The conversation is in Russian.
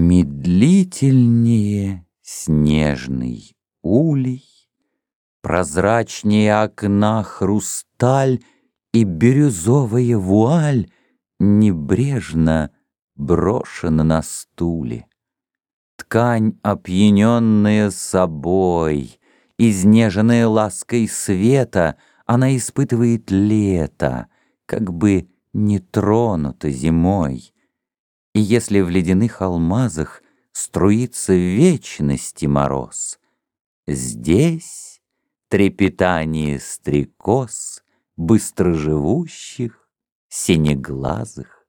Медлительнее снежный улей, Прозрачнее окна хрусталь И бирюзовая вуаль Небрежно брошена на стуле. Ткань, опьяненная собой, Изнеженная лаской света, Она испытывает лето, Как бы не тронута зимой. И если в ледяных алмазах Струится вечности мороз, Здесь трепетание стрекоз Быстроживущих, синеглазых